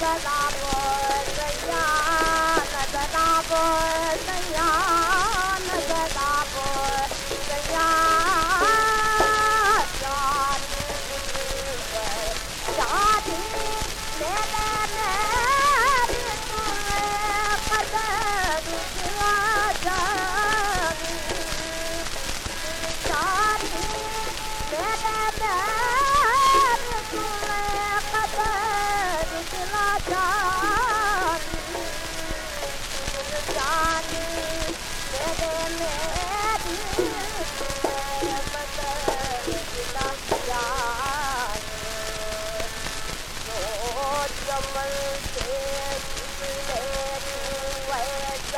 Bye-bye.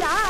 呀，